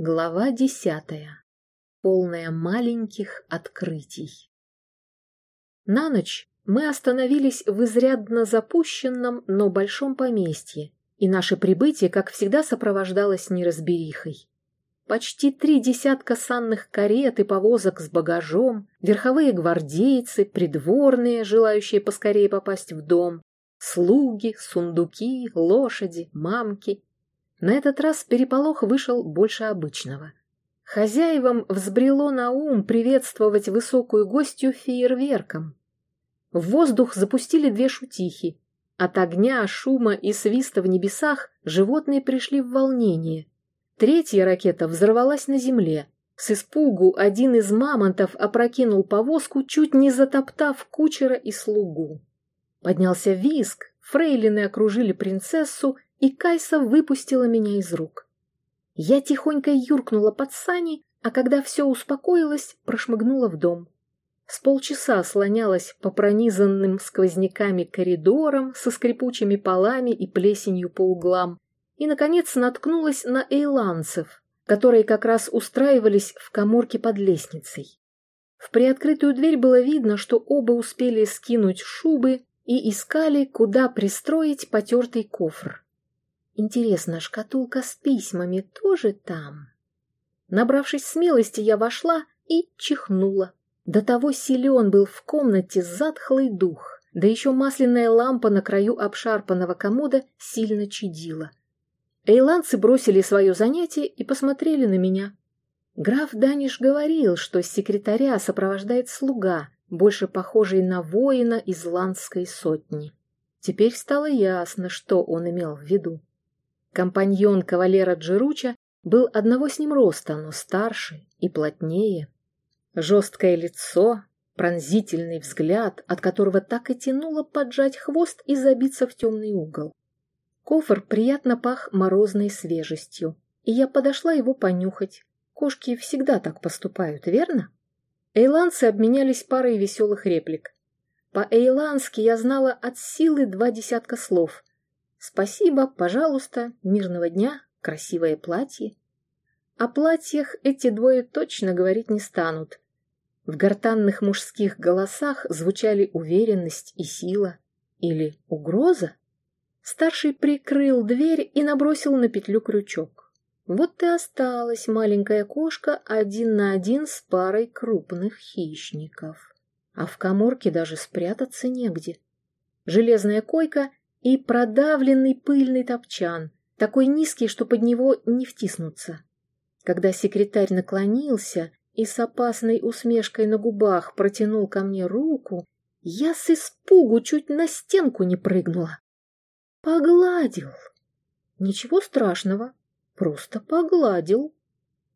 Глава десятая. Полная маленьких открытий. На ночь мы остановились в изрядно запущенном, но большом поместье, и наше прибытие, как всегда, сопровождалось неразберихой. Почти три десятка санных карет и повозок с багажом, верховые гвардейцы, придворные, желающие поскорее попасть в дом, слуги, сундуки, лошади, мамки. На этот раз переполох вышел больше обычного. Хозяевам взбрело на ум приветствовать высокую гостью фейерверком. В воздух запустили две шутихи. От огня, шума и свиста в небесах животные пришли в волнение. Третья ракета взорвалась на земле. С испугу один из мамонтов опрокинул повозку, чуть не затоптав кучера и слугу. Поднялся виск, фрейлины окружили принцессу, и Кайса выпустила меня из рук. Я тихонько юркнула под сани, а когда все успокоилось, прошмыгнула в дом. С полчаса слонялась по пронизанным сквозняками коридорам со скрипучими полами и плесенью по углам, и, наконец, наткнулась на эйланцев, которые как раз устраивались в коморке под лестницей. В приоткрытую дверь было видно, что оба успели скинуть шубы и искали, куда пристроить потертый кофр. Интересно, шкатулка с письмами тоже там? Набравшись смелости, я вошла и чихнула. До того силен был в комнате затхлый дух, да еще масляная лампа на краю обшарпанного комода сильно чадила. Эйландцы бросили свое занятие и посмотрели на меня. Граф Даниш говорил, что секретаря сопровождает слуга, больше похожий на воина из ландской сотни. Теперь стало ясно, что он имел в виду. Компаньон кавалера Джеруча был одного с ним роста, но старше и плотнее. Жесткое лицо, пронзительный взгляд, от которого так и тянуло поджать хвост и забиться в темный угол. Кофр приятно пах морозной свежестью, и я подошла его понюхать. Кошки всегда так поступают, верно? Эйланцы обменялись парой веселых реплик. По-эйлански я знала от силы два десятка слов. «Спасибо», «пожалуйста», «мирного дня», «красивое платье». О платьях эти двое точно говорить не станут. В гортанных мужских голосах звучали уверенность и сила. Или угроза? Старший прикрыл дверь и набросил на петлю крючок. Вот и осталась маленькая кошка один на один с парой крупных хищников. А в коморке даже спрятаться негде. Железная койка и продавленный пыльный топчан, такой низкий, что под него не втиснуться. Когда секретарь наклонился и с опасной усмешкой на губах протянул ко мне руку, я с испугу чуть на стенку не прыгнула. Погладил. Ничего страшного, Просто погладил.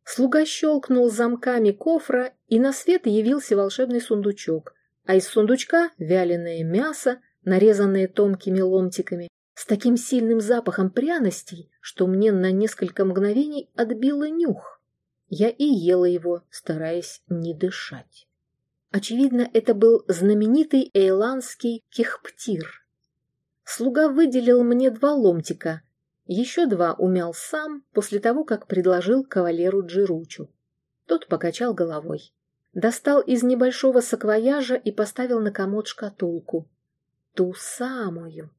Слуга щелкнул замками кофра, и на свет явился волшебный сундучок, а из сундучка вяленое мясо, нарезанное тонкими ломтиками, с таким сильным запахом пряностей, что мне на несколько мгновений отбило нюх. Я и ела его, стараясь не дышать. Очевидно, это был знаменитый эйландский кехптир. Слуга выделил мне два ломтика, еще два умял сам после того, как предложил кавалеру Джиручу. Тот покачал головой. Достал из небольшого саквояжа и поставил на комод шкатулку. Ту самую.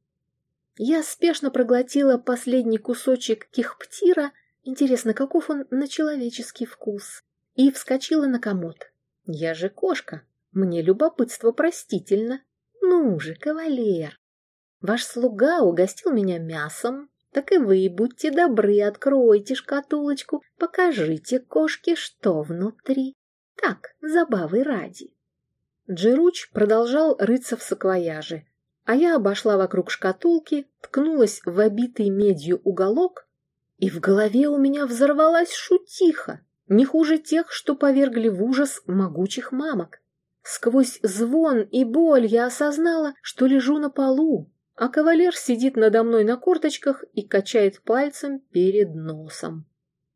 Я спешно проглотила последний кусочек кихптира, интересно, каков он на человеческий вкус, и вскочила на комод. Я же кошка, мне любопытство простительно. Ну же, кавалер, ваш слуга угостил меня мясом, так и вы, будьте добры, откройте шкатулочку, покажите кошке, что внутри. Так, забавы ради. Джируч продолжал рыться в саквояже, а я обошла вокруг шкатулки, ткнулась в обитый медью уголок, и в голове у меня взорвалась шутиха, не хуже тех, что повергли в ужас могучих мамок. Сквозь звон и боль я осознала, что лежу на полу, а кавалер сидит надо мной на корточках и качает пальцем перед носом.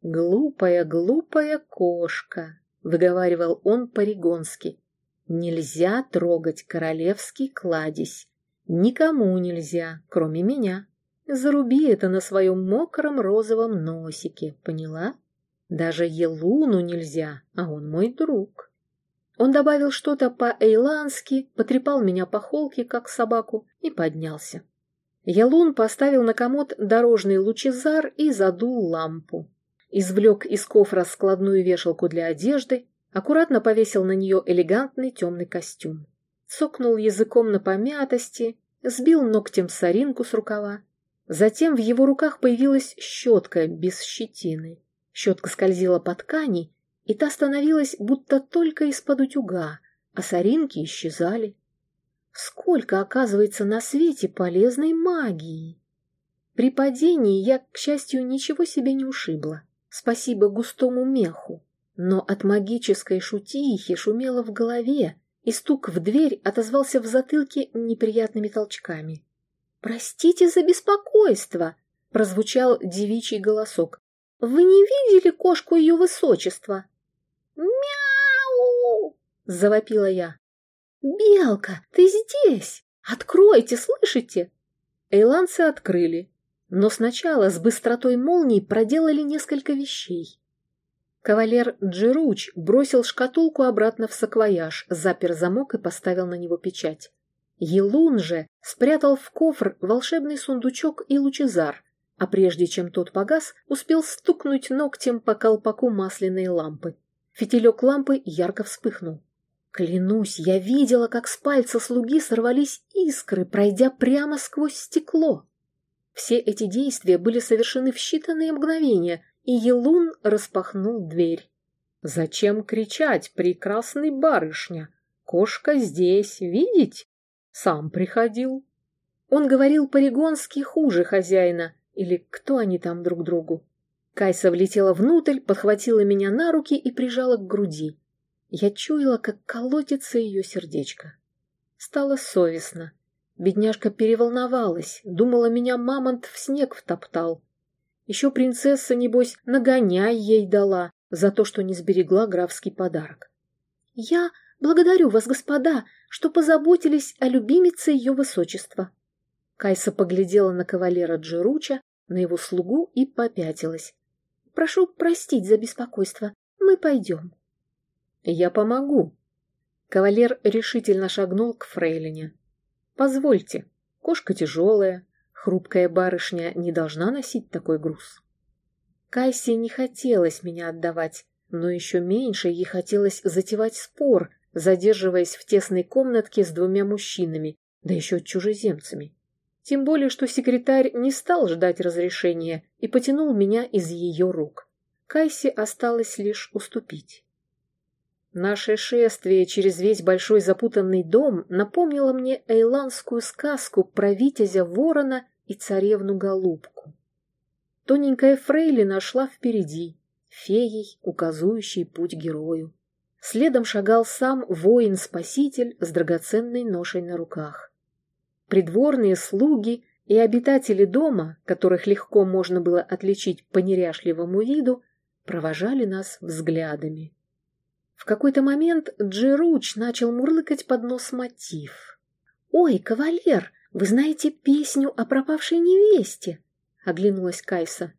«Глупая, глупая кошка», — выговаривал он по-ригонски. «Нельзя трогать королевский кладезь. Никому нельзя, кроме меня. Заруби это на своем мокром розовом носике, поняла?» Даже Елуну нельзя, а он мой друг. Он добавил что-то по-эйландски, потрепал меня по холке, как собаку, и поднялся. Ялун поставил на комод дорожный лучезар и задул лампу. Извлек из кофра складную вешалку для одежды, аккуратно повесил на нее элегантный темный костюм. Цокнул языком на помятости, сбил ногтем соринку с рукава. Затем в его руках появилась щетка без щетины. Щетка скользила по ткани, и та становилась будто только из-под утюга, а соринки исчезали. Сколько, оказывается, на свете полезной магии! При падении я, к счастью, ничего себе не ушибла. Спасибо густому меху. Но от магической шутихи шумело в голове, и стук в дверь отозвался в затылке неприятными толчками. «Простите за беспокойство!» — прозвучал девичий голосок. «Вы не видели кошку ее высочества?» «Мяу!» — завопила я. «Белка, ты здесь! Откройте, слышите?» Эйланцы открыли, но сначала с быстротой молнии проделали несколько вещей. Кавалер Джеруч бросил шкатулку обратно в саквояж, запер замок и поставил на него печать. Елун же спрятал в кофр волшебный сундучок и лучезар, а прежде чем тот погас, успел стукнуть ногтем по колпаку масляной лампы. Фитилек лампы ярко вспыхнул. Клянусь, я видела, как с пальца слуги сорвались искры, пройдя прямо сквозь стекло. Все эти действия были совершены в считанные мгновения, и Елун распахнул дверь. «Зачем кричать, прекрасный барышня? Кошка здесь, видеть? Сам приходил». Он говорил по-регонски хуже хозяина, или кто они там друг другу. Кайса влетела внутрь, подхватила меня на руки и прижала к груди. Я чуяла, как колотится ее сердечко. Стало совестно. Бедняжка переволновалась, думала, меня мамонт в снег втоптал. Еще принцесса, небось, нагоняй ей дала за то, что не сберегла графский подарок. «Я благодарю вас, господа, что позаботились о любимице ее высочества». Кайса поглядела на кавалера Джеруча, на его слугу и попятилась. «Прошу простить за беспокойство. Мы пойдем». «Я помогу». Кавалер решительно шагнул к фрейлине. «Позвольте, кошка тяжелая, хрупкая барышня не должна носить такой груз». Кайсе не хотелось меня отдавать, но еще меньше ей хотелось затевать спор, задерживаясь в тесной комнатке с двумя мужчинами, да еще чужеземцами. Тем более, что секретарь не стал ждать разрешения и потянул меня из ее рук. Кайсе осталось лишь уступить. Наше шествие через весь большой запутанный дом напомнило мне эйландскую сказку про витязя ворона и царевну-голубку. Тоненькая фрейлина шла впереди, феей, указующей путь герою. Следом шагал сам воин-спаситель с драгоценной ношей на руках. Придворные слуги и обитатели дома, которых легко можно было отличить по неряшливому виду, провожали нас взглядами. В какой-то момент Джеруч начал мурлыкать под нос мотив. «Ой, кавалер, вы знаете песню о пропавшей невесте?» — оглянулась Кайса.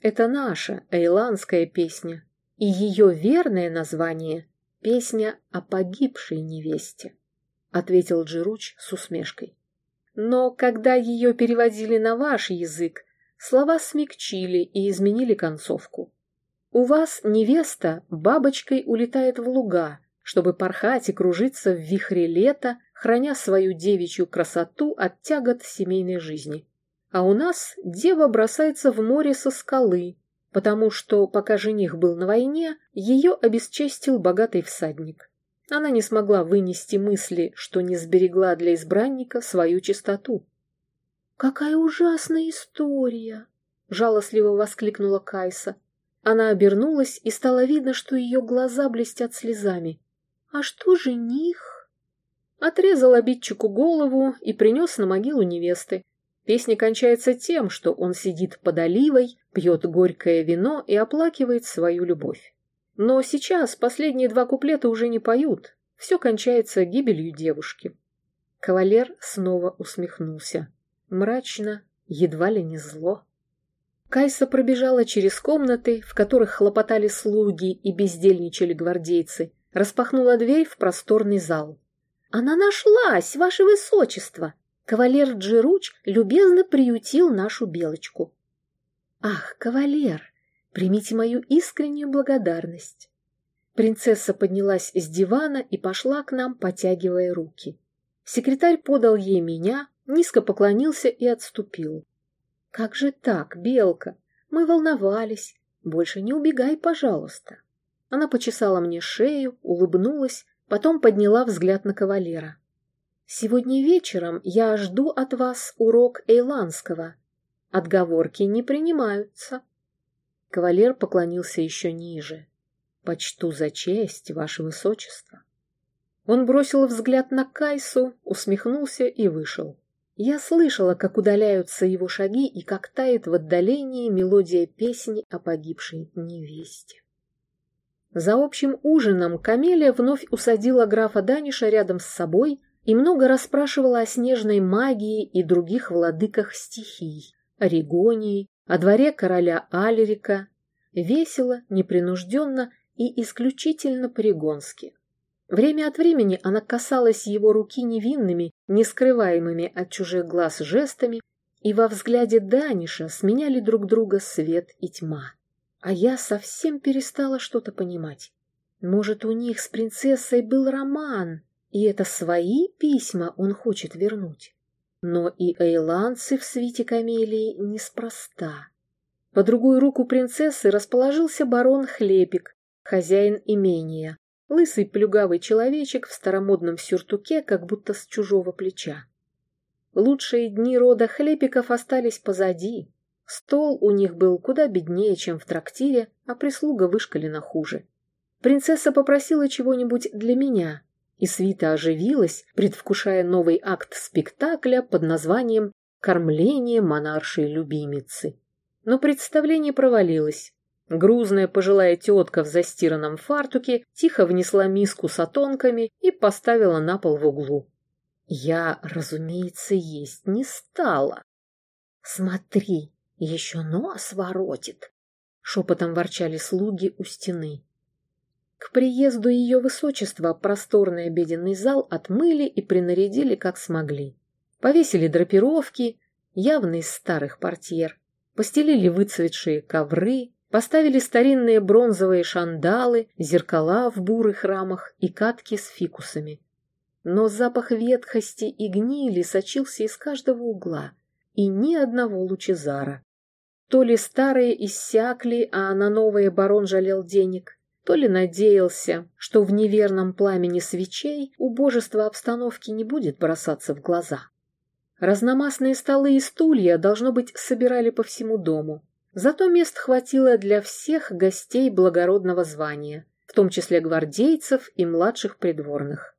«Это наша эйландская песня, и ее верное название — песня о погибшей невесте», — ответил Джеруч с усмешкой. «Но когда ее переводили на ваш язык, слова смягчили и изменили концовку. У вас невеста бабочкой улетает в луга, чтобы порхать и кружиться в вихре лета, храня свою девичью красоту от тягот семейной жизни. А у нас дева бросается в море со скалы, потому что, пока жених был на войне, ее обесчестил богатый всадник. Она не смогла вынести мысли, что не сберегла для избранника свою чистоту. «Какая ужасная история!» — жалостливо воскликнула Кайса. Она обернулась, и стало видно, что ее глаза блестят слезами. «А что жених?» Отрезал обидчику голову и принес на могилу невесты. Песня кончается тем, что он сидит под оливой, пьет горькое вино и оплакивает свою любовь. Но сейчас последние два куплета уже не поют, все кончается гибелью девушки. Кавалер снова усмехнулся. Мрачно, едва ли не зло. Кайса пробежала через комнаты, в которых хлопотали слуги и бездельничали гвардейцы, распахнула дверь в просторный зал. «Она нашлась, ваше высочество!» Кавалер Джируч любезно приютил нашу белочку. «Ах, кавалер, примите мою искреннюю благодарность!» Принцесса поднялась с дивана и пошла к нам, потягивая руки. Секретарь подал ей меня, низко поклонился и отступил. «Как же так, Белка? Мы волновались. Больше не убегай, пожалуйста». Она почесала мне шею, улыбнулась, потом подняла взгляд на кавалера. «Сегодня вечером я жду от вас урок эйландского. Отговорки не принимаются». Кавалер поклонился еще ниже. «Почту за честь, ваше высочество». Он бросил взгляд на Кайсу, усмехнулся и вышел. Я слышала, как удаляются его шаги и как тает в отдалении мелодия песни о погибшей невесте. За общим ужином Камелия вновь усадила графа Даниша рядом с собой и много расспрашивала о снежной магии и других владыках стихий, о Регонии, о дворе короля Алерика, весело, непринужденно и исключительно по-регонски. Время от времени она касалась его руки невинными, нескрываемыми от чужих глаз жестами, и во взгляде Даниша сменяли друг друга свет и тьма. А я совсем перестала что-то понимать. Может, у них с принцессой был роман, и это свои письма он хочет вернуть. Но и эйландцы в свите камелии неспроста. По другую руку принцессы расположился барон Хлепик, хозяин имения, Лысый плюгавый человечек в старомодном сюртуке, как будто с чужого плеча. Лучшие дни рода хлепиков остались позади. Стол у них был куда беднее, чем в трактире, а прислуга вышкалена хуже. Принцесса попросила чего-нибудь для меня, и свита оживилась, предвкушая новый акт спектакля под названием «Кормление монаршей любимицы». Но представление провалилось. Грузная пожилая тетка в застиранном фартуке тихо внесла миску с отонками и поставила на пол в углу. Я, разумеется, есть не стала. «Смотри, еще нос воротит!» — шепотом ворчали слуги у стены. К приезду ее высочества просторный обеденный зал отмыли и принарядили как смогли. Повесили драпировки, явно из старых портьер, постелили выцветшие ковры, Поставили старинные бронзовые шандалы, зеркала в бурых рамах и катки с фикусами. Но запах ветхости и гнили сочился из каждого угла, и ни одного лучезара. То ли старые иссякли, а на новые барон жалел денег, то ли надеялся, что в неверном пламени свечей убожество обстановки не будет бросаться в глаза. Разномастные столы и стулья, должно быть, собирали по всему дому, Зато мест хватило для всех гостей благородного звания, в том числе гвардейцев и младших придворных.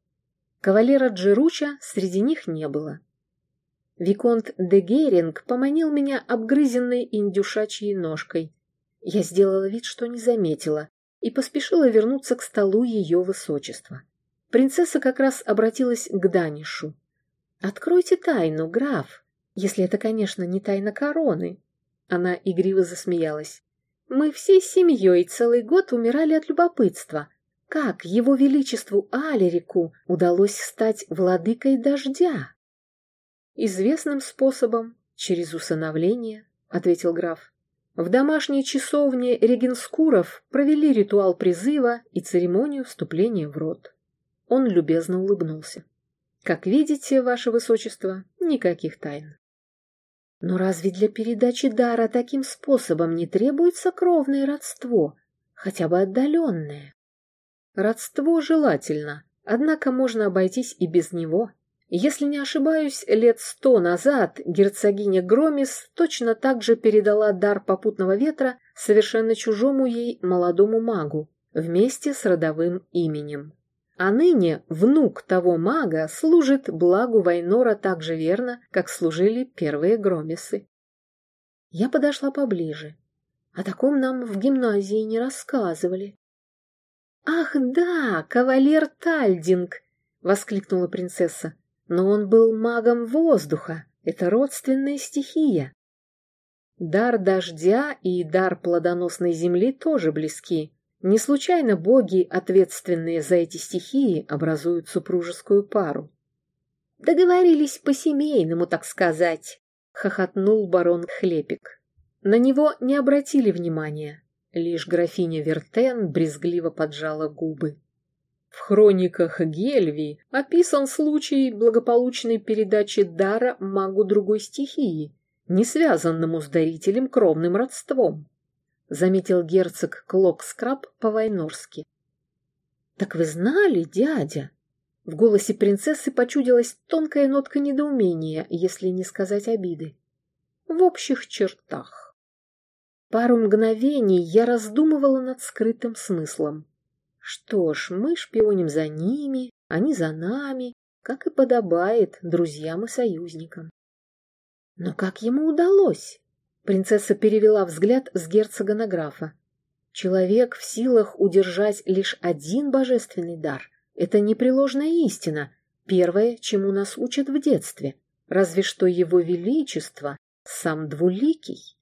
Кавалера Джеруча среди них не было. Виконт де Геринг поманил меня обгрызенной индюшачьей ножкой. Я сделала вид, что не заметила, и поспешила вернуться к столу ее высочества. Принцесса как раз обратилась к Данишу. «Откройте тайну, граф, если это, конечно, не тайна короны, она игриво засмеялась. «Мы всей семьей целый год умирали от любопытства. Как его величеству Алерику удалось стать владыкой дождя?» «Известным способом, через усыновление», — ответил граф. В домашней часовне Регенскуров провели ритуал призыва и церемонию вступления в род. Он любезно улыбнулся. «Как видите, ваше высочество, никаких тайн». Но разве для передачи дара таким способом не требуется кровное родство, хотя бы отдаленное? Родство желательно, однако можно обойтись и без него. Если не ошибаюсь, лет сто назад герцогиня Громис точно так же передала дар попутного ветра совершенно чужому ей молодому магу вместе с родовым именем. А ныне внук того мага служит благу Вайнора так же верно, как служили первые громисы. Я подошла поближе. О таком нам в гимназии не рассказывали. «Ах да, кавалер Тальдинг!» — воскликнула принцесса. «Но он был магом воздуха. Это родственная стихия». Дар дождя и дар плодоносной земли тоже близки. Не случайно боги, ответственные за эти стихии, образуют супружескую пару. «Договорились по-семейному, так сказать», — хохотнул барон Хлепик. На него не обратили внимания. Лишь графиня Вертен брезгливо поджала губы. В хрониках Гельви описан случай благополучной передачи дара магу другой стихии, не связанному с дарителем кровным родством, заметил герцог Клокскраб по-вайнорски. «Так вы знали, дядя?» В голосе принцессы почудилась тонкая нотка недоумения, если не сказать обиды. В общих чертах. Пару мгновений я раздумывала над скрытым смыслом. Что ж, мы шпионим за ними, они за нами, как и подобает друзьям и союзникам. Но как ему удалось? Принцесса перевела взгляд с герцога на графа. Человек в силах удержать лишь один божественный дар. Это непреложная истина, первое, чему нас учат в детстве. Разве что его величество сам двуликий.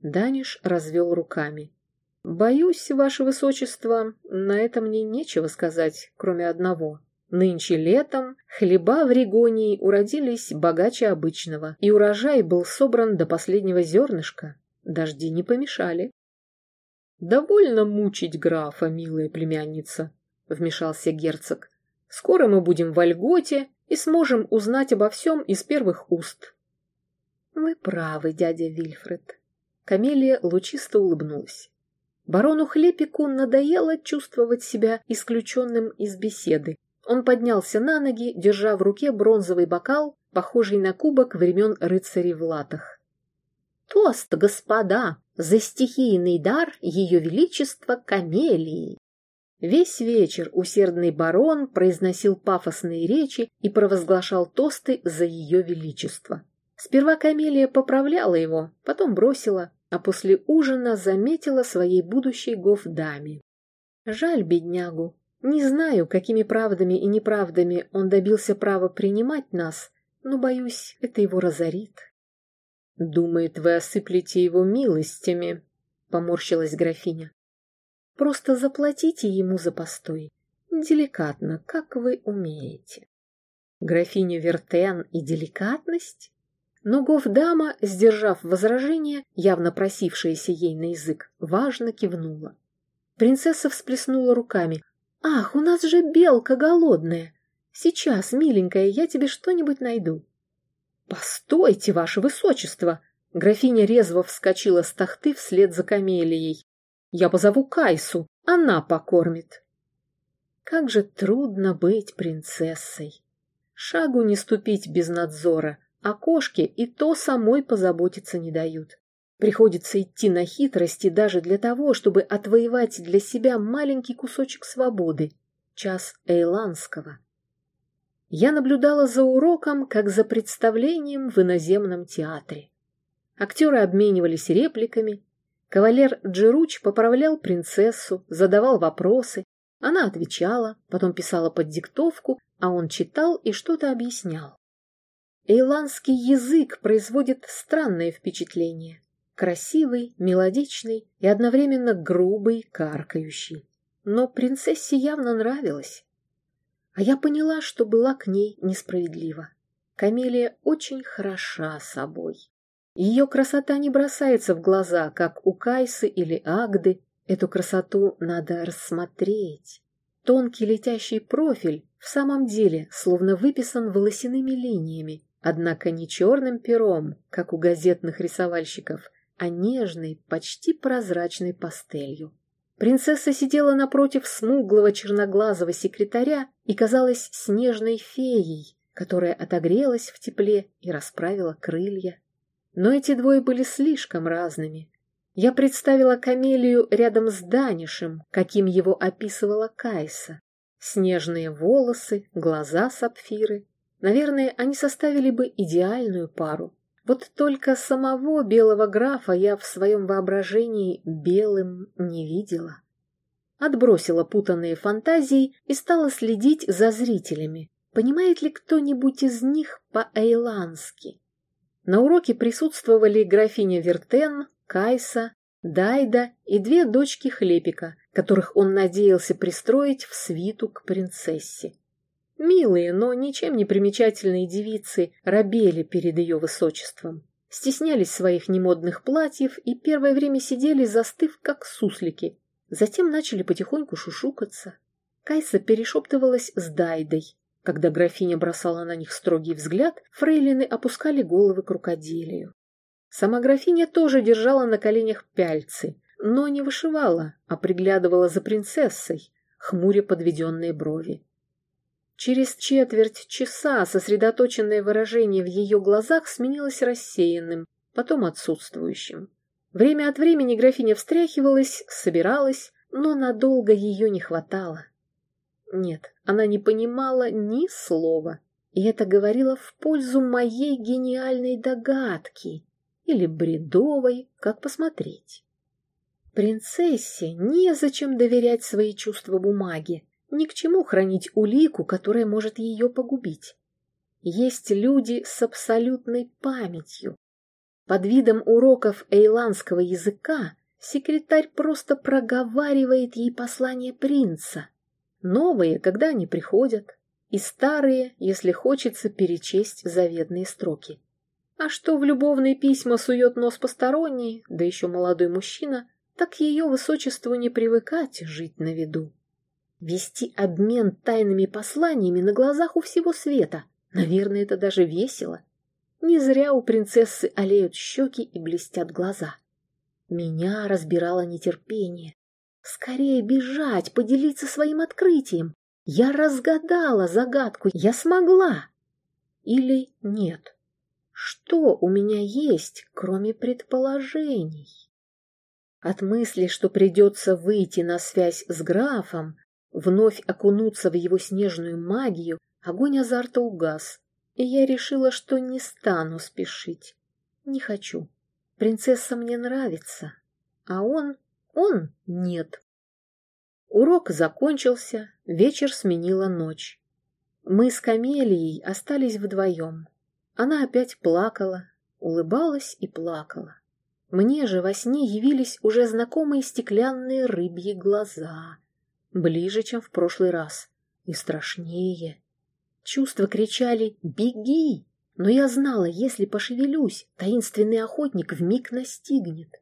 Даниш развел руками. «Боюсь, ваше высочество, на это мне нечего сказать, кроме одного. Нынче летом хлеба в Регонии уродились богаче обычного, и урожай был собран до последнего зернышка. Дожди не помешали. «Довольно мучить графа, милая племянница», — вмешался герцог. «Скоро мы будем в Ольготе и сможем узнать обо всем из первых уст». «Вы правы, дядя Вильфред». Камелия лучисто улыбнулась. Барону Хлепику надоело чувствовать себя исключенным из беседы, он поднялся на ноги, держа в руке бронзовый бокал, похожий на кубок времен рыцарей в латах. «Тост, господа, за стихийный дар Ее Величества Камелии!» Весь вечер усердный барон произносил пафосные речи и провозглашал тосты за Ее Величество. Сперва Камелия поправляла его, потом бросила, а после ужина заметила своей будущей гофдаме. Жаль беднягу, не знаю, какими правдами и неправдами он добился права принимать нас, но, боюсь, это его разорит. «Думает, вы осыплете его милостями», — поморщилась графиня. «Просто заплатите ему за постой. Деликатно, как вы умеете». Графиня Вертен и деликатность? Но Гофдама, сдержав возражение, явно просившееся ей на язык, важно кивнула. Принцесса всплеснула руками. «Ах, у нас же белка голодная! Сейчас, миленькая, я тебе что-нибудь найду». «Постойте, ваше высочество!» Графиня резво вскочила с тахты вслед за камелией. «Я позову Кайсу, она покормит». Как же трудно быть принцессой! Шагу не ступить без надзора, а кошке и то самой позаботиться не дают. Приходится идти на хитрости даже для того, чтобы отвоевать для себя маленький кусочек свободы, час эйландского. Я наблюдала за уроком, как за представлением в иноземном театре. Актеры обменивались репликами, кавалер Джеруч поправлял принцессу, задавал вопросы, она отвечала, потом писала под диктовку, а он читал и что-то объяснял. Эйландский язык производит странное впечатление красивый, мелодичный и одновременно грубый, каркающий. Но принцессе явно нравилось. А я поняла, что была к ней несправедлива. Камелия очень хороша собой. Ее красота не бросается в глаза, как у Кайсы или Агды. Эту красоту надо рассмотреть. Тонкий летящий профиль в самом деле словно выписан волосяными линиями, однако не черным пером, как у газетных рисовальщиков, а нежной, почти прозрачной пастелью. Принцесса сидела напротив смуглого черноглазого секретаря и казалась снежной феей, которая отогрелась в тепле и расправила крылья. Но эти двое были слишком разными. Я представила Камелию рядом с Данишем, каким его описывала Кайса. Снежные волосы, глаза сапфиры. Наверное, они составили бы идеальную пару. Вот только самого белого графа я в своем воображении белым не видела. Отбросила путанные фантазии и стала следить за зрителями. Понимает ли кто-нибудь из них по-эйландски? На уроке присутствовали графиня Вертен, Кайса, Дайда и две дочки Хлепика, которых он надеялся пристроить в свиту к принцессе. Милые, но ничем не примечательные девицы робели перед ее высочеством, стеснялись своих немодных платьев и первое время сидели, застыв, как суслики. Затем начали потихоньку шушукаться. Кайса перешептывалась с Дайдой. Когда графиня бросала на них строгий взгляд, фрейлины опускали головы к рукоделию. Сама графиня тоже держала на коленях пяльцы, но не вышивала, а приглядывала за принцессой, хмуря подведенные брови. Через четверть часа сосредоточенное выражение в ее глазах сменилось рассеянным, потом отсутствующим. Время от времени графиня встряхивалась, собиралась, но надолго ее не хватало. Нет, она не понимала ни слова, и это говорило в пользу моей гениальной догадки или бредовой, как посмотреть. Принцессе незачем доверять свои чувства бумаге, ни к чему хранить улику, которая может ее погубить. Есть люди с абсолютной памятью. Под видом уроков эйландского языка секретарь просто проговаривает ей послание принца. Новые, когда они приходят, и старые, если хочется перечесть заветные строки. А что в любовные письма сует нос посторонний, да еще молодой мужчина, так ее высочеству не привыкать жить на виду. Вести обмен тайными посланиями на глазах у всего света. Наверное, это даже весело. Не зря у принцессы олеют щеки и блестят глаза. Меня разбирало нетерпение. Скорее бежать, поделиться своим открытием. Я разгадала загадку, я смогла. Или нет? Что у меня есть, кроме предположений? От мысли, что придется выйти на связь с графом, Вновь окунуться в его снежную магию, огонь азарта угас, и я решила, что не стану спешить. Не хочу. Принцесса мне нравится, а он... он нет. Урок закончился, вечер сменила ночь. Мы с Камелией остались вдвоем. Она опять плакала, улыбалась и плакала. Мне же во сне явились уже знакомые стеклянные рыбьи глаза, Ближе, чем в прошлый раз. И страшнее. Чувства кричали «Беги!», но я знала, если пошевелюсь, таинственный охотник вмиг настигнет.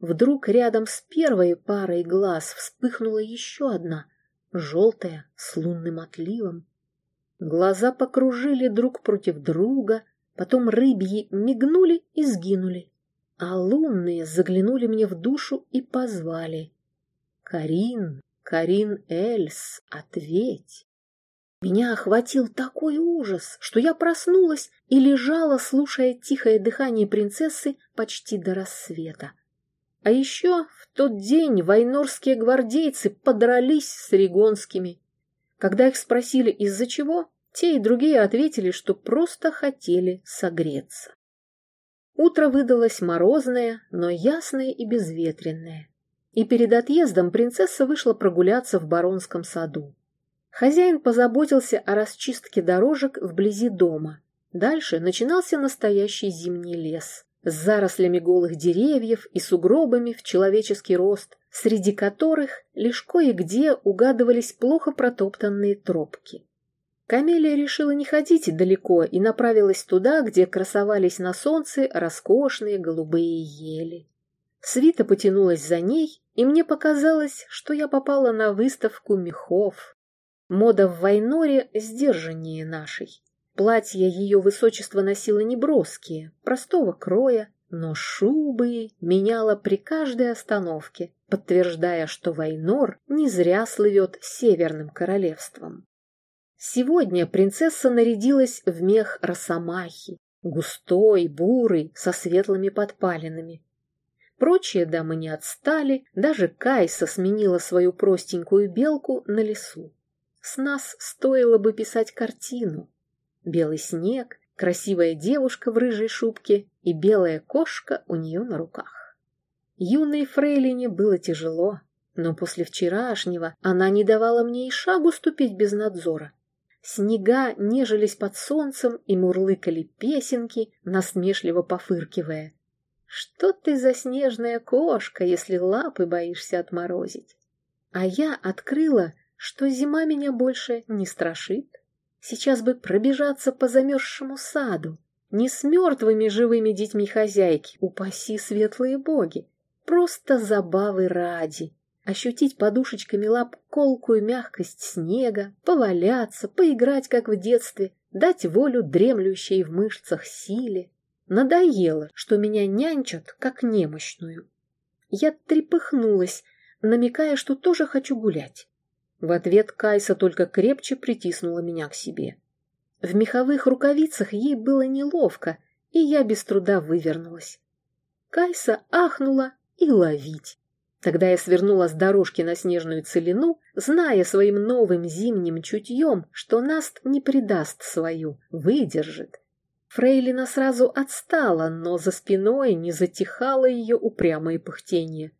Вдруг рядом с первой парой глаз вспыхнула еще одна, желтая, с лунным отливом. Глаза покружили друг против друга, потом рыбьи мигнули и сгинули, а лунные заглянули мне в душу и позвали. «Карин, Карин Эльс, ответь. Меня охватил такой ужас, что я проснулась и лежала, слушая тихое дыхание принцессы почти до рассвета. А еще в тот день вайнорские гвардейцы подрались с регонскими. Когда их спросили, из-за чего, те и другие ответили, что просто хотели согреться. Утро выдалось морозное, но ясное и безветренное и перед отъездом принцесса вышла прогуляться в Баронском саду. Хозяин позаботился о расчистке дорожек вблизи дома. Дальше начинался настоящий зимний лес с зарослями голых деревьев и сугробами в человеческий рост, среди которых лишь кое-где угадывались плохо протоптанные тропки. Камелия решила не ходить далеко и направилась туда, где красовались на солнце роскошные голубые ели. Свита потянулась за ней, и мне показалось, что я попала на выставку мехов. Мода в Вайноре сдержаннее нашей. Платья ее высочество носила неброские, простого кроя, но шубы меняла при каждой остановке, подтверждая, что Вайнор не зря слывет северным королевством. Сегодня принцесса нарядилась в мех росомахи, густой, бурый, со светлыми подпалинами, Прочие дамы не отстали, даже Кайса сменила свою простенькую белку на лесу. С нас стоило бы писать картину. Белый снег, красивая девушка в рыжей шубке и белая кошка у нее на руках. Юной фрейлине было тяжело, но после вчерашнего она не давала мне и шагу ступить без надзора. снега нежились под солнцем и мурлыкали песенки, насмешливо пофыркивая. Что ты за снежная кошка, если лапы боишься отморозить? А я открыла, что зима меня больше не страшит. Сейчас бы пробежаться по замерзшему саду, не с мертвыми живыми детьми хозяйки, упаси светлые боги, просто забавы ради. Ощутить подушечками лап колкую мягкость снега, поваляться, поиграть, как в детстве, дать волю дремлющей в мышцах силе. Надоело, что меня нянчат, как немощную. Я трепыхнулась, намекая, что тоже хочу гулять. В ответ Кайса только крепче притиснула меня к себе. В меховых рукавицах ей было неловко, и я без труда вывернулась. Кайса ахнула и ловить. Тогда я свернула с дорожки на снежную целину, зная своим новым зимним чутьем, что Наст не предаст свою, выдержит, Фрейлина сразу отстала, но за спиной не затихало ее упрямое пыхтение.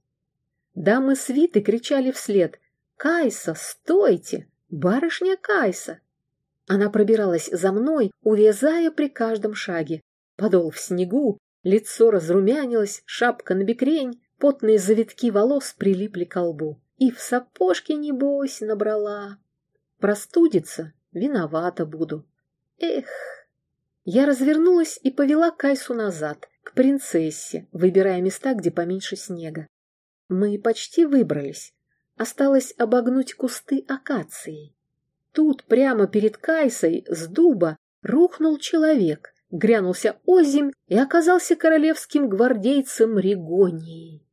Дамы свиты кричали вслед «Кайса, стойте! Барышня Кайса!» Она пробиралась за мной, увязая при каждом шаге. Подол в снегу, лицо разрумянилось, шапка на бекрень, потные завитки волос прилипли к лбу. И в сапожке, небось, набрала. Простудится, виновата буду. Эх! Я развернулась и повела Кайсу назад, к принцессе, выбирая места, где поменьше снега. Мы почти выбрались. Осталось обогнуть кусты акации. Тут, прямо перед Кайсой, с дуба, рухнул человек, грянулся озимь и оказался королевским гвардейцем Регонией.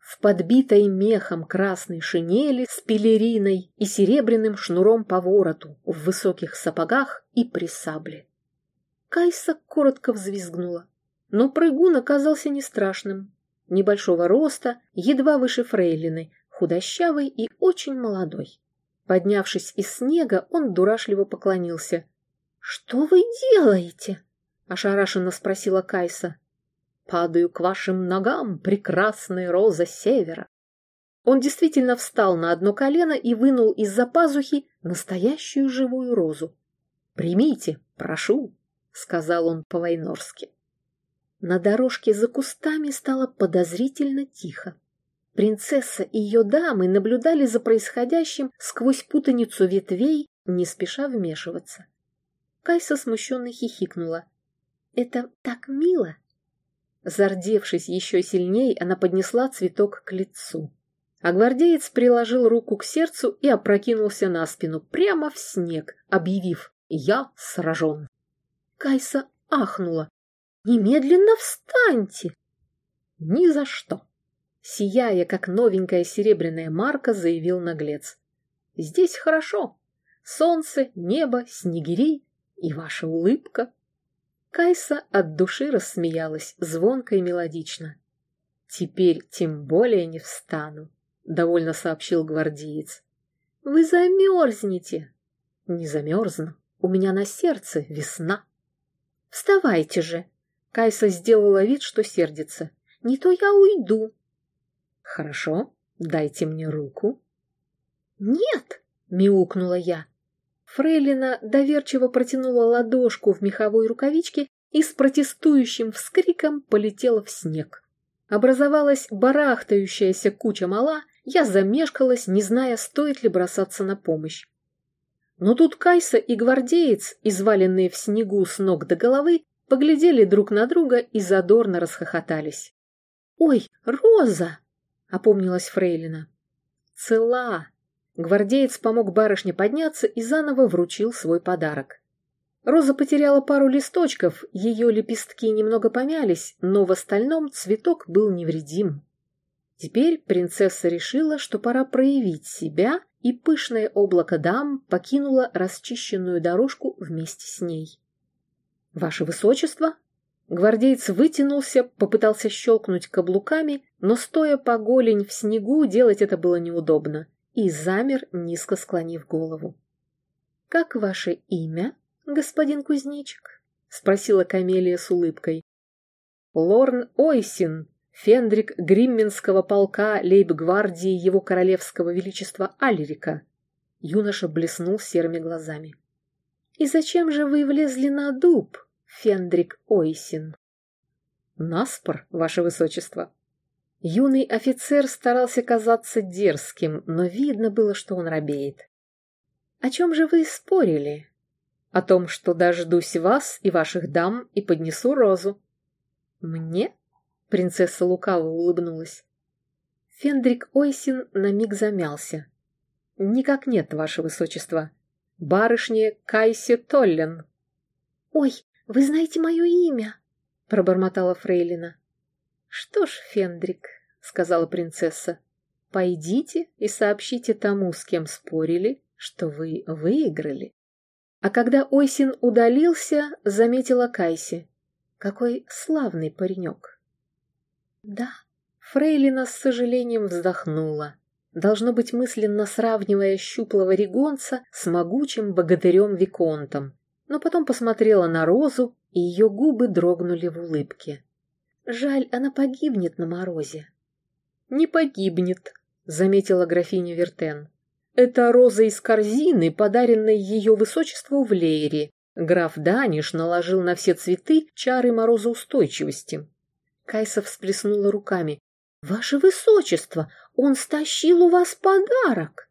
В подбитой мехом красной шинели с пелериной и серебряным шнуром по вороту, в высоких сапогах и при сабле. Кайса коротко взвизгнула. Но прыгун оказался не страшным. Небольшого роста, едва выше фрейлины, худощавый и очень молодой. Поднявшись из снега, он дурашливо поклонился. — Что вы делаете? — ошарашенно спросила Кайса. — Падаю к вашим ногам, прекрасная роза севера. Он действительно встал на одно колено и вынул из-за пазухи настоящую живую розу. «Примите, прошу!» Сказал он по-войнорски. На дорожке за кустами стало подозрительно тихо. Принцесса и ее дамы наблюдали за происходящим сквозь путаницу ветвей, не спеша вмешиваться. Кайса смущенно хихикнула. «Это так мило!» Зардевшись еще сильней, она поднесла цветок к лицу. А гвардеец приложил руку к сердцу и опрокинулся на спину, прямо в снег, объявив «Я сражен». Кайса ахнула. «Немедленно встаньте!» «Ни за что!» Сияя, как новенькая серебряная марка, заявил наглец. «Здесь хорошо. Солнце, небо, снегири и ваша улыбка». Кайса от души рассмеялась, звонко и мелодично. «Теперь тем более не встану», — довольно сообщил гвардеец. «Вы замерзнете». «Не замерзну. У меня на сердце весна». «Вставайте же!» Кайса сделала вид, что сердится. «Не то я уйду». «Хорошо, дайте мне руку». «Нет!» — мяукнула я. Фрейлина доверчиво протянула ладошку в меховой рукавичке и с протестующим вскриком полетела в снег. Образовалась барахтающаяся куча мала, я замешкалась, не зная, стоит ли бросаться на помощь. Но тут Кайса и гвардеец, изваленные в снегу с ног до головы, поглядели друг на друга и задорно расхохотались. «Ой, Роза!» — опомнилась Фрейлина. «Цела!» Гвардеец помог барышне подняться и заново вручил свой подарок. Роза потеряла пару листочков, ее лепестки немного помялись, но в остальном цветок был невредим. Теперь принцесса решила, что пора проявить себя и пышное облако дам покинуло расчищенную дорожку вместе с ней. «Ваше Высочество!» Гвардеец вытянулся, попытался щелкнуть каблуками, но, стоя по голень в снегу, делать это было неудобно, и замер, низко склонив голову. «Как ваше имя, господин кузнечик?» — спросила Камелия с улыбкой. «Лорн Ойсин», Фендрик Гримминского полка лейб-гвардии его королевского величества Алерика. Юноша блеснул серыми глазами. И зачем же вы влезли на дуб, Фендрик Ойсин? Наспор, ваше высочество. Юный офицер старался казаться дерзким, но видно было, что он робеет. О чем же вы спорили? О том, что дождусь вас и ваших дам и поднесу розу. Мне? Принцесса лукаво улыбнулась. Фендрик Ойсин на миг замялся. «Никак нет, ваше высочество. Барышня Кайси Толлен». «Ой, вы знаете мое имя?» — пробормотала Фрейлина. «Что ж, Фендрик», — сказала принцесса, — «пойдите и сообщите тому, с кем спорили, что вы выиграли». А когда Ойсин удалился, заметила Кайси. «Какой славный паренек!» «Да», Фрейлина с сожалением вздохнула, должно быть мысленно сравнивая щуплого регонца с могучим богатырем-виконтом, но потом посмотрела на Розу, и ее губы дрогнули в улыбке. Жаль, она погибнет на морозе. Не погибнет, заметила графиня Вертен. Это роза из корзины, подаренной ее высочеству в Лейре. Граф Даниш наложил на все цветы чары морозоустойчивости. Кайса всплеснула руками. «Ваше высочество, он стащил у вас подарок!»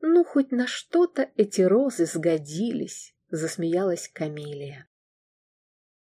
«Ну, хоть на что-то эти розы сгодились», — засмеялась Камелия.